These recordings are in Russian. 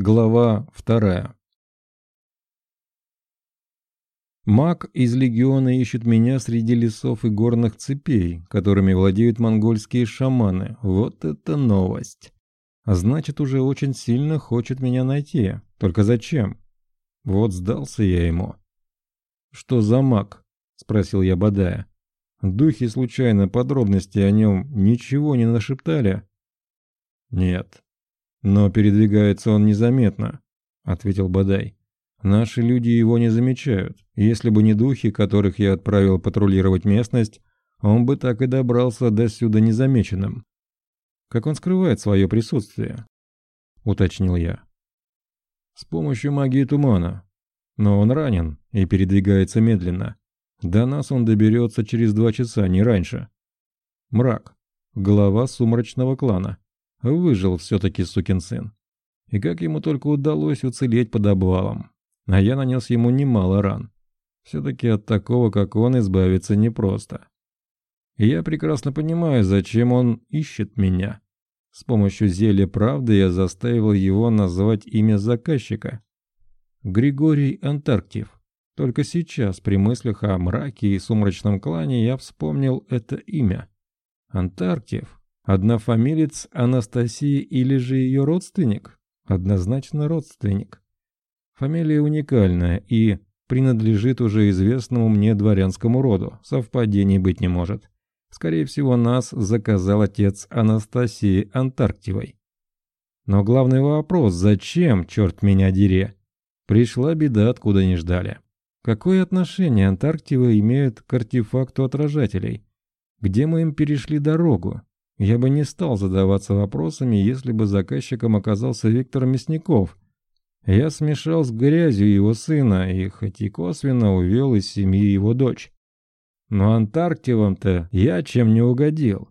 Глава вторая. Маг из легиона ищет меня среди лесов и горных цепей, которыми владеют монгольские шаманы. Вот это новость. А значит, уже очень сильно хочет меня найти. Только зачем? Вот сдался я ему. «Что за маг?» – спросил я Бадая. «Духи случайно подробности о нем ничего не нашептали?» «Нет», «Но передвигается он незаметно», — ответил Бадай. «Наши люди его не замечают. Если бы не духи, которых я отправил патрулировать местность, он бы так и добрался до сюда незамеченным». «Как он скрывает свое присутствие?» — уточнил я. «С помощью магии тумана. Но он ранен и передвигается медленно. До нас он доберется через два часа, не раньше. Мрак. Глава сумрачного клана. Выжил все-таки сукин сын. И как ему только удалось уцелеть под обвалом. А я нанес ему немало ран. Все-таки от такого, как он, избавиться непросто. И я прекрасно понимаю, зачем он ищет меня. С помощью зелья правды я заставил его назвать имя заказчика. Григорий Антарктив. Только сейчас, при мыслях о мраке и сумрачном клане, я вспомнил это имя. Антарктив Однофамилец Анастасии или же ее родственник? Однозначно родственник. Фамилия уникальная и принадлежит уже известному мне дворянскому роду. Совпадений быть не может. Скорее всего, нас заказал отец Анастасии Антарктивой. Но главный вопрос, зачем, черт меня дери? Пришла беда, откуда не ждали. Какое отношение Антарктивы имеют к артефакту отражателей? Где мы им перешли дорогу? Я бы не стал задаваться вопросами, если бы заказчиком оказался Виктор Мясников. Я смешал с грязью его сына и хоть и косвенно увел из семьи его дочь. Но Антарктивам-то я чем не угодил.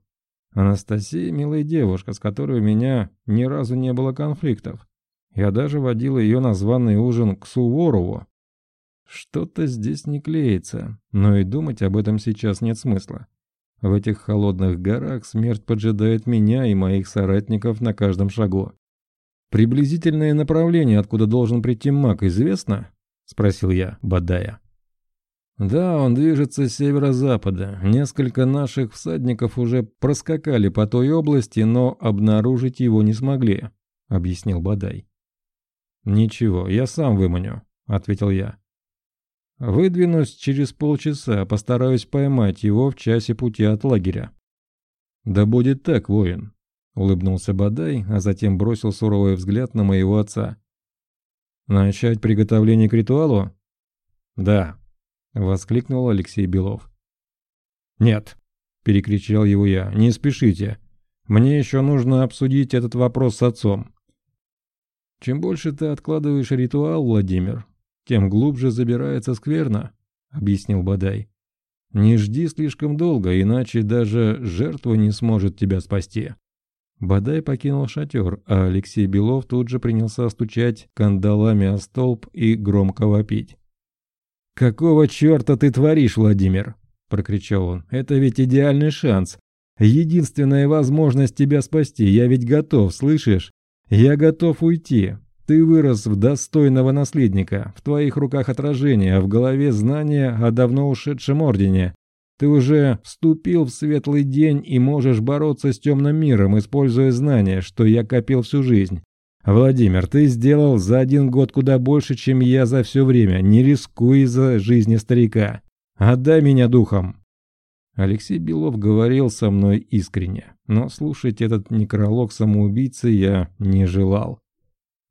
Анастасия милая девушка, с которой у меня ни разу не было конфликтов. Я даже водил ее на званый ужин к Суворову. Что-то здесь не клеится, но и думать об этом сейчас нет смысла. В этих холодных горах смерть поджидает меня и моих соратников на каждом шагу. «Приблизительное направление, откуда должен прийти маг, известно?» — спросил я, бодая. «Да, он движется с северо-запада. Несколько наших всадников уже проскакали по той области, но обнаружить его не смогли», — объяснил Бадай. «Ничего, я сам выманю», — ответил я. Выдвинусь через полчаса, постараюсь поймать его в часе пути от лагеря. Да будет так, воин, улыбнулся Бадай, а затем бросил суровый взгляд на моего отца. Начать приготовление к ритуалу? Да, воскликнул Алексей Белов. Нет, перекричал его я, не спешите. Мне еще нужно обсудить этот вопрос с отцом. Чем больше ты откладываешь ритуал, Владимир, тем глубже забирается скверно», — объяснил Бадай. «Не жди слишком долго, иначе даже жертва не сможет тебя спасти». Бадай покинул шатер, а Алексей Белов тут же принялся стучать кандалами о столб и громко вопить. «Какого черта ты творишь, Владимир?» – прокричал он. «Это ведь идеальный шанс. Единственная возможность тебя спасти. Я ведь готов, слышишь? Я готов уйти. Ты вырос в достойного наследника, в твоих руках отражение, а в голове знания о давно ушедшем ордене. Ты уже вступил в светлый день и можешь бороться с темным миром, используя знания, что я копил всю жизнь. Владимир, ты сделал за один год куда больше, чем я за все время. Не рискуй за жизни старика. Отдай меня духом. Алексей Белов говорил со мной искренне, но слушать этот некролог самоубийцы я не желал.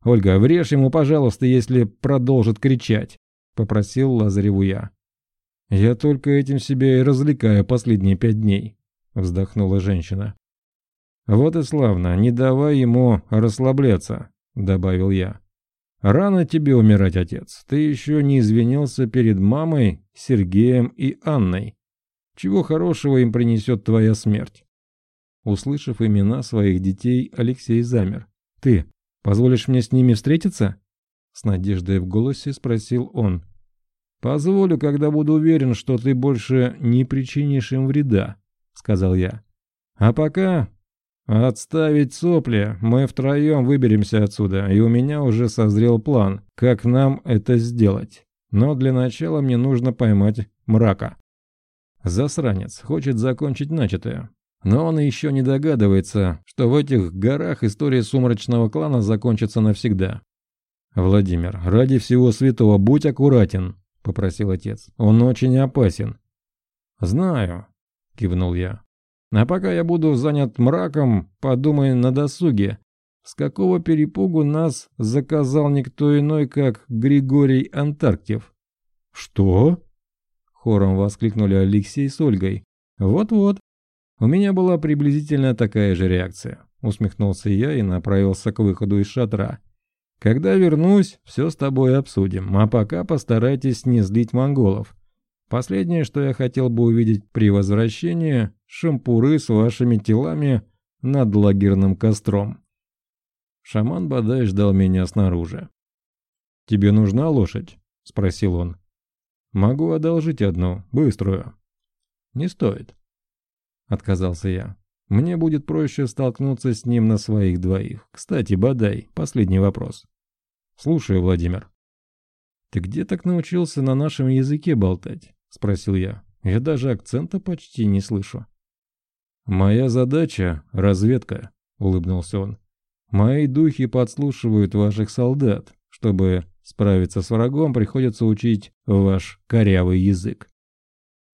«Ольга, врежь ему, пожалуйста, если продолжит кричать», — попросил Лазареву я. «Я только этим себя и развлекаю последние пять дней», — вздохнула женщина. «Вот и славно, не давай ему расслабляться», — добавил я. «Рано тебе умирать, отец. Ты еще не извинился перед мамой, Сергеем и Анной. Чего хорошего им принесет твоя смерть?» Услышав имена своих детей, Алексей замер. «Ты, Позволишь мне с ними встретиться?» С надеждой в голосе спросил он. «Позволю, когда буду уверен, что ты больше не причинишь им вреда», — сказал я. «А пока «Отставить сопли, мы втроем выберемся отсюда, и у меня уже созрел план, как нам это сделать. Но для начала мне нужно поймать мрака». Засранец хочет закончить начатое. Но он еще не догадывается, что в этих горах история сумрачного клана закончится навсегда. «Владимир, ради всего святого будь аккуратен», — попросил отец. «Он очень опасен». «Знаю», — кивнул я. «А пока я буду занят мраком, подумай на досуге, с какого перепугу нас заказал никто иной, как Григорий Антарктив». «Что?» — хором воскликнули Алексей с Ольгой. «Вот-вот. У меня была приблизительно такая же реакция», — усмехнулся я и направился к выходу из шатра. Когда вернусь, все с тобой обсудим, а пока постарайтесь не злить монголов. Последнее, что я хотел бы увидеть при возвращении – шампуры с вашими телами над лагерным костром. Шаман Бадай ждал меня снаружи. «Тебе нужна лошадь?» – спросил он. «Могу одолжить одну, быструю». «Не стоит», – отказался я. Мне будет проще столкнуться с ним на своих двоих. Кстати, Бадай, последний вопрос. Слушаю, Владимир. Ты где так научился на нашем языке болтать? Спросил я. Я даже акцента почти не слышу. Моя задача — разведка, улыбнулся он. Мои духи подслушивают ваших солдат. Чтобы справиться с врагом, приходится учить ваш корявый язык.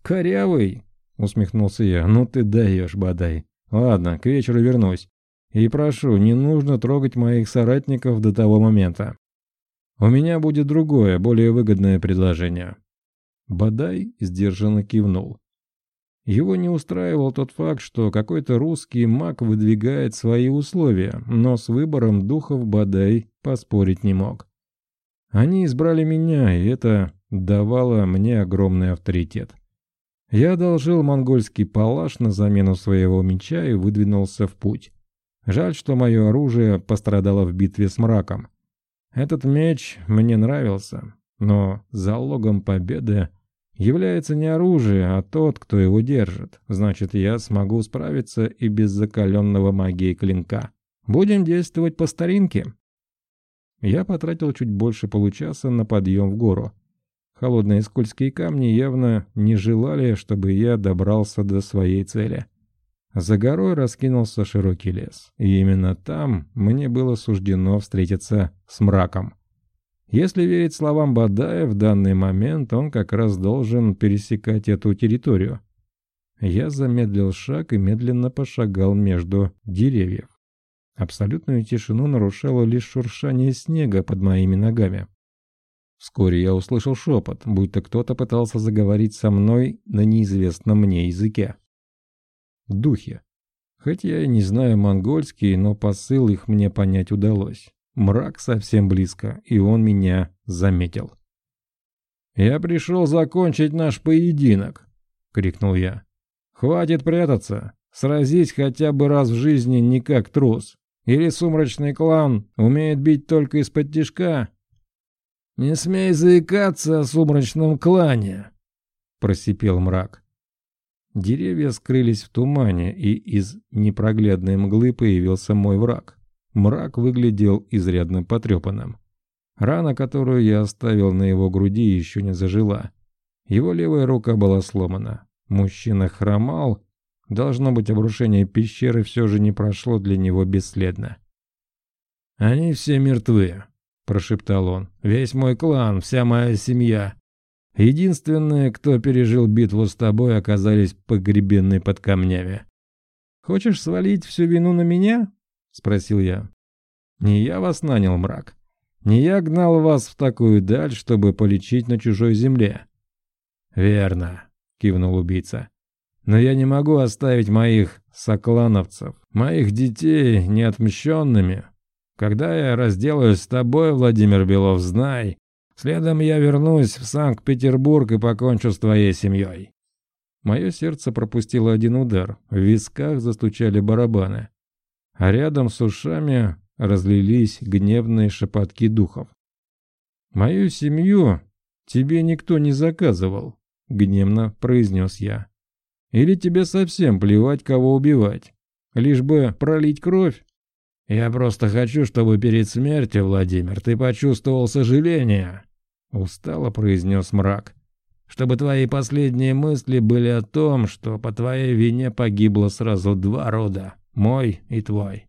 «Корявый?» — усмехнулся я. «Ну ты даешь, Бадай. Ладно, к вечеру вернусь. И прошу, не нужно трогать моих соратников до того момента. У меня будет другое, более выгодное предложение. Бадай сдержанно кивнул. Его не устраивал тот факт, что какой-то русский маг выдвигает свои условия, но с выбором духов Бадай поспорить не мог. Они избрали меня, и это давало мне огромный авторитет. Я одолжил монгольский палаш на замену своего меча и выдвинулся в путь. Жаль, что мое оружие пострадало в битве с мраком. Этот меч мне нравился, но залогом победы является не оружие, а тот, кто его держит. Значит, я смогу справиться и без закаленного магией клинка. Будем действовать по старинке. Я потратил чуть больше получаса на подъем в гору. Холодные скользкие камни явно не желали, чтобы я добрался до своей цели. За горой раскинулся широкий лес, и именно там мне было суждено встретиться с мраком. Если верить словам Бадая, в данный момент он как раз должен пересекать эту территорию. Я замедлил шаг и медленно пошагал между деревьев. Абсолютную тишину нарушало лишь шуршание снега под моими ногами. Вскоре я услышал шепот, будто кто-то пытался заговорить со мной на неизвестном мне языке. Духи. Хоть я и не знаю монгольский, но посыл их мне понять удалось. Мрак совсем близко, и он меня заметил. «Я пришел закончить наш поединок!» — крикнул я. «Хватит прятаться! Сразись хотя бы раз в жизни не как трус! Или сумрачный клан умеет бить только из-под тишка, «Не смей заикаться о сумрачном клане!» — просипел мрак. Деревья скрылись в тумане, и из непроглядной мглы появился мой враг. Мрак выглядел изрядно потрепанным. Рана, которую я оставил на его груди, еще не зажила. Его левая рука была сломана. Мужчина хромал. Должно быть, обрушение пещеры все же не прошло для него бесследно. «Они все мертвы», — прошептал он. «Весь мой клан, вся моя семья. Единственные, кто пережил битву с тобой, оказались погребены под камнями». «Хочешь свалить всю вину на меня?» — спросил я. «Не я вас нанял, мрак. Не я гнал вас в такую даль, чтобы полечить на чужой земле». «Верно», — кивнул убийца. «Но я не могу оставить моих соклановцев, моих детей неотмщенными, когда я разделаюсь с тобой, Владимир Белов, знай, следом я вернусь в Санкт-Петербург и покончу с твоей семьей». Мое сердце пропустило один удар, в висках застучали барабаны, а рядом с ушами разлились гневные шепотки духов. «Мою семью тебе никто не заказывал», — гневно произнес я. «Или тебе совсем плевать, кого убивать? Лишь бы пролить кровь? Я просто хочу, чтобы перед смертью, Владимир, ты почувствовал сожаление. Устало произнес мрак. Чтобы твои последние мысли были о том, что по твоей вине погибло сразу два рода. Мой и твой.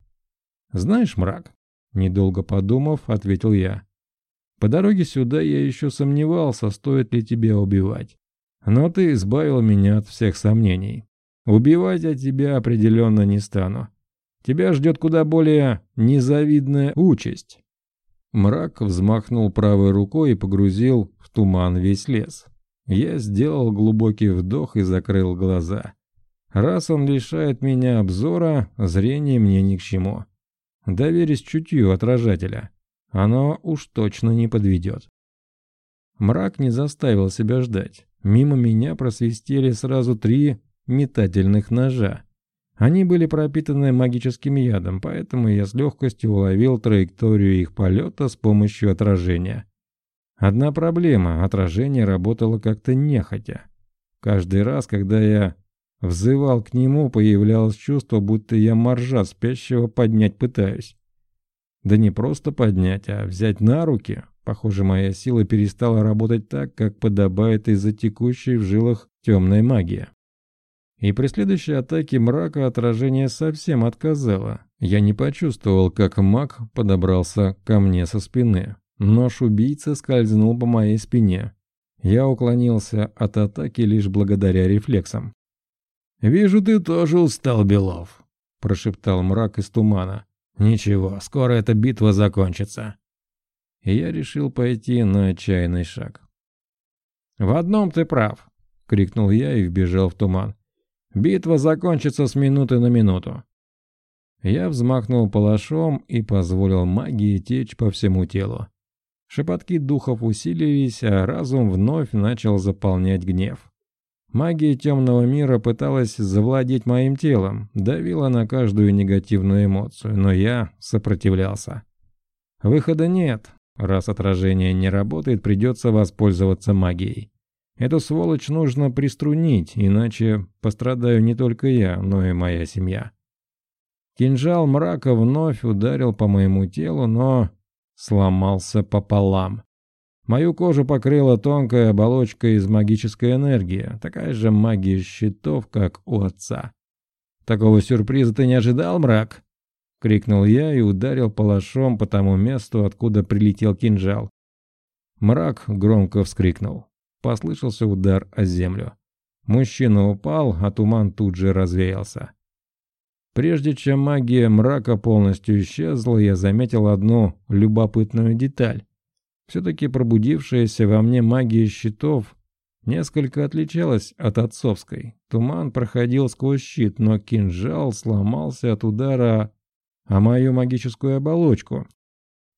Знаешь, мрак, недолго подумав, ответил я. По дороге сюда я еще сомневался, стоит ли тебя убивать. Но ты избавил меня от всех сомнений. Убивать я тебя определенно не стану. Тебя ждет куда более незавидная участь. Мрак взмахнул правой рукой и погрузил в туман весь лес. Я сделал глубокий вдох и закрыл глаза. Раз он лишает меня обзора, зрение мне ни к чему. Доверюсь чутью отражателя. Оно уж точно не подведет. Мрак не заставил себя ждать. Мимо меня просвистели сразу три метательных ножа. Они были пропитаны магическим ядом, поэтому я с легкостью уловил траекторию их полета с помощью отражения. Одна проблема – отражение работало как-то нехотя. Каждый раз, когда я взывал к нему, появлялось чувство, будто я моржа спящего поднять пытаюсь. Да не просто поднять, а взять на руки. Похоже, моя сила перестала работать так, как подобает из-за текущей в жилах темной магии. И при следующей атаке мрака отражение совсем отказало. Я не почувствовал, как маг подобрался ко мне со спины. Нож убийцы скользнул по моей спине. Я уклонился от атаки лишь благодаря рефлексам. «Вижу, ты тоже устал, Белов», – прошептал мрак из тумана. «Ничего, скоро эта битва закончится». И я решил пойти на отчаянный шаг. «В одном ты прав», — крикнул я и вбежал в туман. «Битва закончится с минуты на минуту». Я взмахнул палашом и позволил магии течь по всему телу. Шепотки духов усилились, а разум вновь начал заполнять гнев. Магия темного мира пыталась завладеть моим телом, давила на каждую негативную эмоцию, но я сопротивлялся. Выхода нет. Раз отражение не работает, придется воспользоваться магией. Эту сволочь нужно приструнить, иначе пострадаю не только я, но и моя семья. Кинжал мрака вновь ударил по моему телу, но сломался пополам. Мою кожу покрыла тонкая оболочка из магической энергии, такая же магия щитов, как у отца. «Такого сюрприза ты не ожидал, мрак?» — крикнул я и ударил палашом по тому месту, откуда прилетел кинжал. Мрак громко вскрикнул. Послышался удар о землю. Мужчина упал, а туман тут же развеялся. Прежде чем магия мрака полностью исчезла, я заметил одну любопытную деталь. Все-таки пробудившаяся во мне магия щитов несколько отличалась от отцовской. Туман проходил сквозь щит, но кинжал сломался от удара о мою магическую оболочку.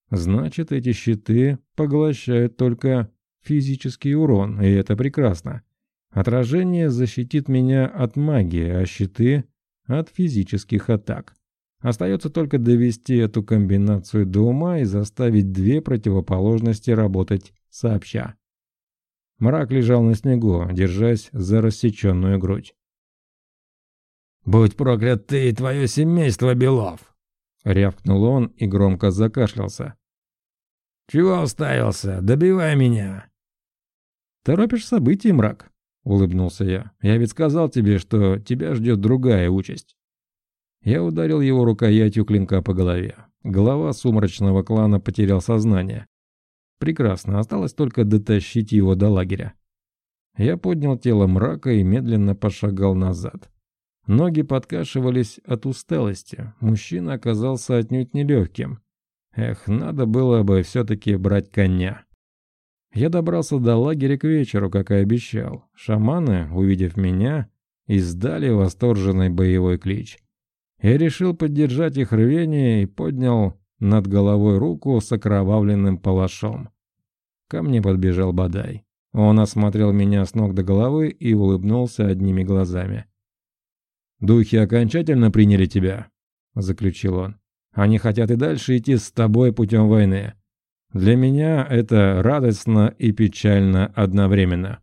Значит, эти щиты поглощают только физический урон, и это прекрасно. Отражение защитит меня от магии, а щиты — от физических атак. Остается только довести эту комбинацию до ума и заставить две противоположности работать сообща. Мрак лежал на снегу, держась за рассеченную грудь. «Будь проклят ты и твое семейство, Белов!» Рявкнул он и громко закашлялся. «Чего уставился? Добивай меня!» «Торопишь события, мрак?» — улыбнулся я. «Я ведь сказал тебе, что тебя ждет другая участь». Я ударил его рукоятью клинка по голове. Глава сумрачного клана потерял сознание. Прекрасно, осталось только дотащить его до лагеря. Я поднял тело мрака и медленно пошагал назад. Ноги подкашивались от усталости. Мужчина оказался отнюдь нелегким. Эх, надо было бы все-таки брать коня. Я добрался до лагеря к вечеру, как и обещал. Шаманы, увидев меня, издали восторженный боевой клич. Я решил поддержать их рвение и поднял над головой руку с окровавленным палашом. Ко мне подбежал Бадай. Он осмотрел меня с ног до головы и улыбнулся одними глазами. «Духи окончательно приняли тебя», — заключил он. «Они хотят и дальше идти с тобой путем войны. Для меня это радостно и печально одновременно».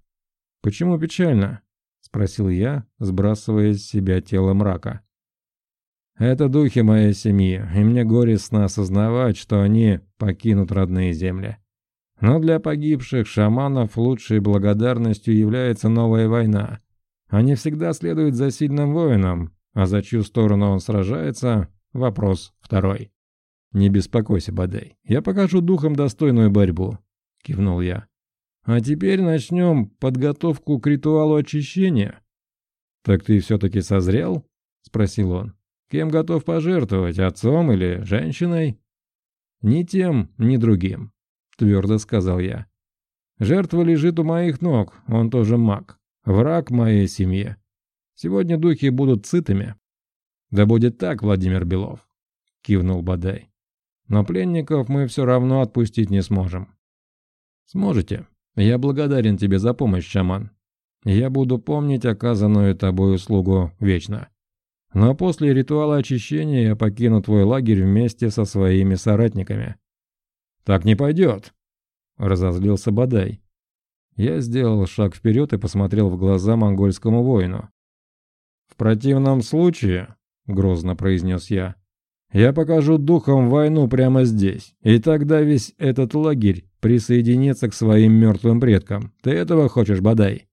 «Почему печально?» — спросил я, сбрасывая с себя тело мрака. Это духи моей семьи, и мне горестно осознавать, что они покинут родные земли. Но для погибших шаманов лучшей благодарностью является новая война. Они всегда следуют за сильным воином, а за чью сторону он сражается – вопрос второй. «Не беспокойся, Бадай, я покажу духам достойную борьбу», – кивнул я. «А теперь начнем подготовку к ритуалу очищения». «Так ты все-таки созрел?» – спросил он. «Кем готов пожертвовать, отцом или женщиной?» «Ни тем, ни другим», – твердо сказал я. «Жертва лежит у моих ног, он тоже маг, враг моей семье. Сегодня духи будут сытыми». «Да будет так, Владимир Белов», – кивнул Бадай. «Но пленников мы все равно отпустить не сможем». «Сможете. Я благодарен тебе за помощь, шаман. Я буду помнить оказанную тобой услугу вечно. Но после ритуала очищения я покину твой лагерь вместе со своими соратниками». «Так не пойдет», — разозлился Бадай. Я сделал шаг вперед и посмотрел в глаза монгольскому воину. «В противном случае», — грозно произнес я, — «я покажу духам войну прямо здесь, и тогда весь этот лагерь присоединится к своим мертвым предкам. Ты этого хочешь, Бадай?»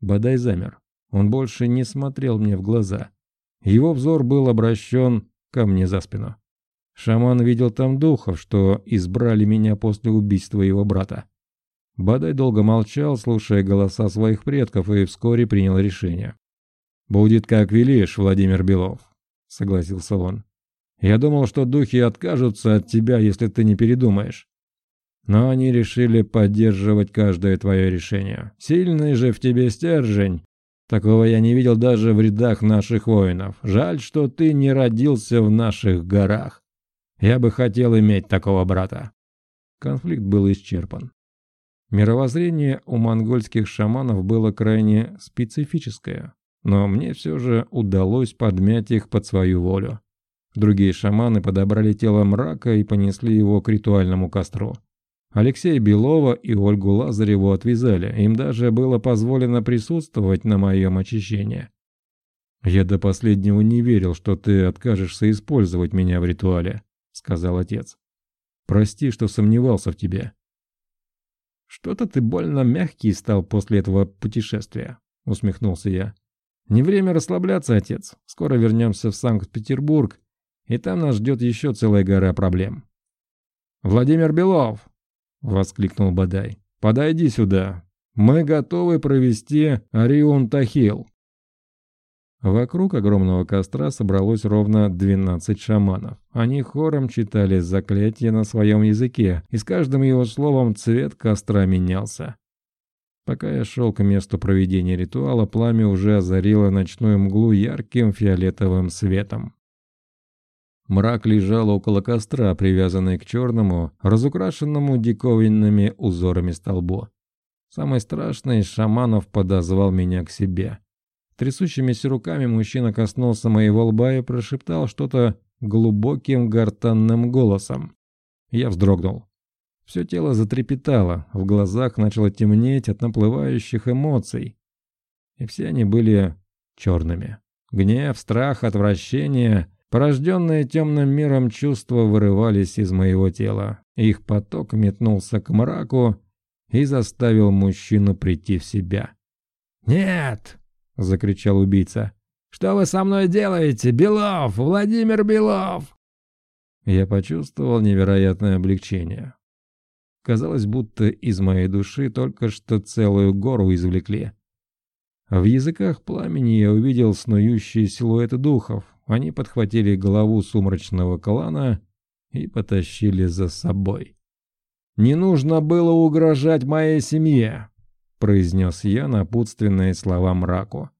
Бадай замер. Он больше не смотрел мне в глаза. Его взор был обращен ко мне за спину. Шаман видел там духов, что избрали меня после убийства его брата. Бадай долго молчал, слушая голоса своих предков, и вскоре принял решение. «Будет как велишь, Владимир Белов», — согласился он. «Я думал, что духи откажутся от тебя, если ты не передумаешь. Но они решили поддерживать каждое твое решение. Сильный же в тебе стержень. Такого я не видел даже в рядах наших воинов. Жаль, что ты не родился в наших горах. Я бы хотел иметь такого брата». Конфликт был исчерпан. Мировоззрение у монгольских шаманов было крайне специфическое, но мне все же удалось подмять их под свою волю. Другие шаманы подобрали тело мрака и понесли его к ритуальному костру. Алексея Белова и Ольгу Лазареву отвязали, им даже было позволено присутствовать на моем очищении. «Я до последнего не верил, что ты откажешься использовать меня в ритуале», — сказал отец. «Прости, что сомневался в тебе». «Что-то ты больно мягкий стал после этого путешествия», — усмехнулся я. «Не время расслабляться, отец. Скоро вернемся в Санкт-Петербург, и там нас ждет еще целая гора проблем». «Владимир Белов!» — воскликнул Бадай. «Подойди сюда. Мы готовы провести Орион Тахил». Вокруг огромного костра собралось ровно 12 шаманов. Они хором читали заклятия на своем языке, и с каждым его словом цвет костра менялся. Пока я шел к месту проведения ритуала, пламя уже озарило ночную мглу ярким фиолетовым светом. Мрак лежал около костра, привязанный к черному, разукрашенному диковинными узорами столбу. Самый страшный из шаманов подозвал меня к себе. Трясущимися руками мужчина коснулся моего лба и прошептал что-то глубоким гортанным голосом. Я вздрогнул. Все тело затрепетало, в глазах начало темнеть от наплывающих эмоций. И все они были черными. Гнев, страх, отвращение — Порожденные темным миром чувства вырывались из моего тела. Их поток метнулся к мраку и заставил мужчину прийти в себя. «Нет!» — закричал убийца. «Что вы со мной делаете, Белов? Владимир Белов!» Я почувствовал невероятное облегчение. Казалось, будто из моей души только что целую гору извлекли. В языках пламени я увидел снующие силуэты духов, они подхватили голову сумрачного клана и потащили за собой. «Не нужно было угрожать моей семье», — произнес я напутственные слова мраку.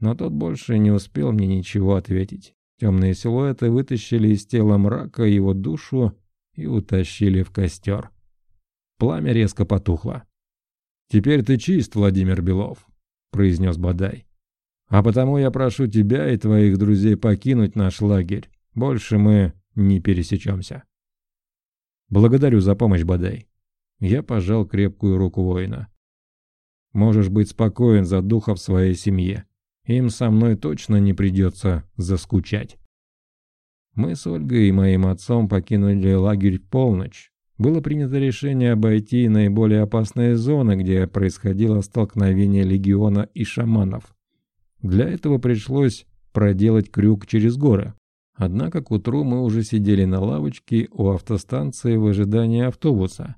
Но тот больше не успел мне ничего ответить. Темные силуэты вытащили из тела мрака его душу и утащили в костер. Пламя резко потухло. «Теперь ты чист, Владимир Белов», — произнес Бадай. А потому я прошу тебя и твоих друзей покинуть наш лагерь. Больше мы не пересечемся. Благодарю за помощь, Бадай. Я пожал крепкую руку воина. Можешь быть спокоен за духа в своей семье. Им со мной точно не придется заскучать. Мы с Ольгой и моим отцом покинули лагерь в полночь. Было принято решение обойти наиболее опасные зоны, где происходило столкновение легиона и шаманов. Для этого пришлось проделать крюк через горы. Однако к утру мы уже сидели на лавочке у автостанции в ожидании автобуса.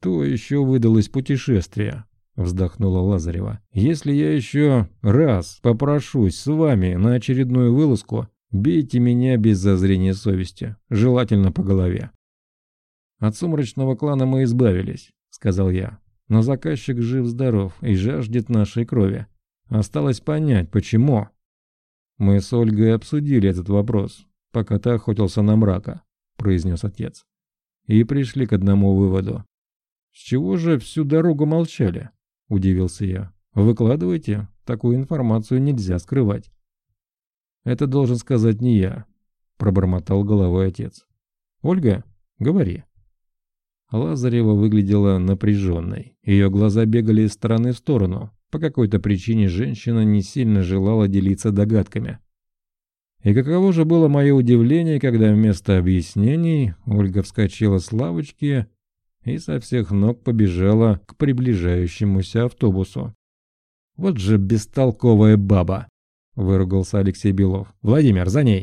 То еще выдалось путешествие, вздохнула Лазарева. Если я еще раз попрошусь с вами на очередную вылазку, бейте меня без зазрения совести, желательно по голове. От сумрачного клана мы избавились, сказал я. Но заказчик жив-здоров и жаждет нашей крови. Осталось понять, почему. Мы с Ольгой обсудили этот вопрос, пока ты охотился на мрака, произнес отец. И пришли к одному выводу. С чего же всю дорогу молчали? Удивился я. Выкладывайте, такую информацию нельзя скрывать. Это должен сказать не я, пробормотал головой отец. Ольга, говори. Лазарева выглядела напряженной. Ее глаза бегали из стороны в сторону. По какой-то причине женщина не сильно желала делиться догадками. И каково же было мое удивление, когда вместо объяснений Ольга вскочила с лавочки и со всех ног побежала к приближающемуся автобусу. «Вот же бестолковая баба!» – выругался Алексей Белов. «Владимир, за ней!»